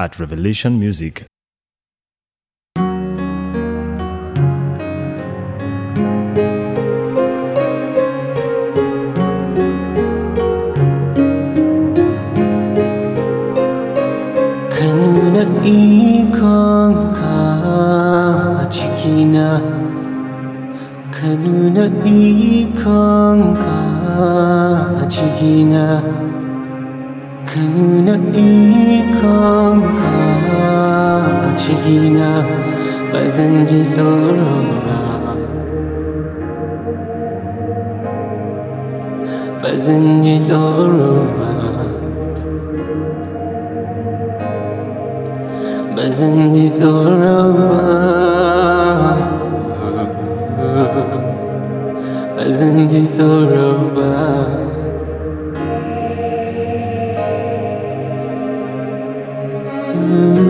at Revelation Music. Ka nuna ikonka a cikina Ka 君のいい子が不思議な bazan ji tsoro ba bazan ji tsoro ba bazan ji tsoro ba bazan ji tsoro ba Ka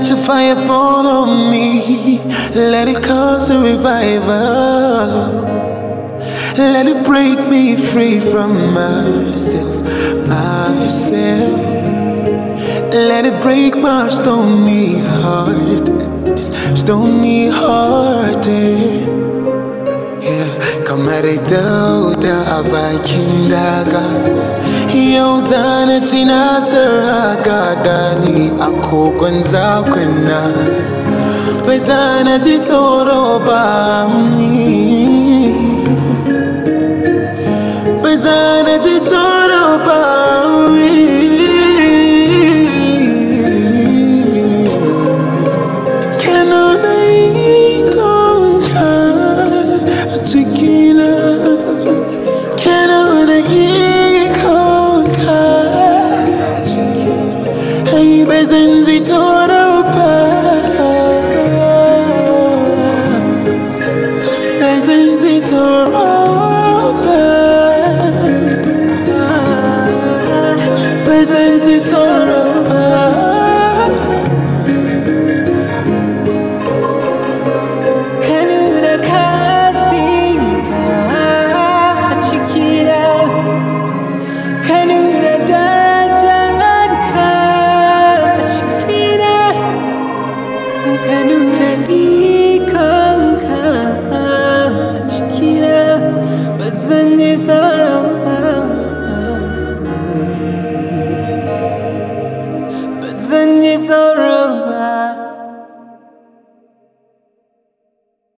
Let your fire fall on me Let it cause a revival let it break me free from myself, myself. Let it break my stony heart, stony hearted. Yeah, kamar dauda a bakin daga. Yau zana ci nasara ga dani a kogon zakuna. Bai zana ji tsoro ba. Bai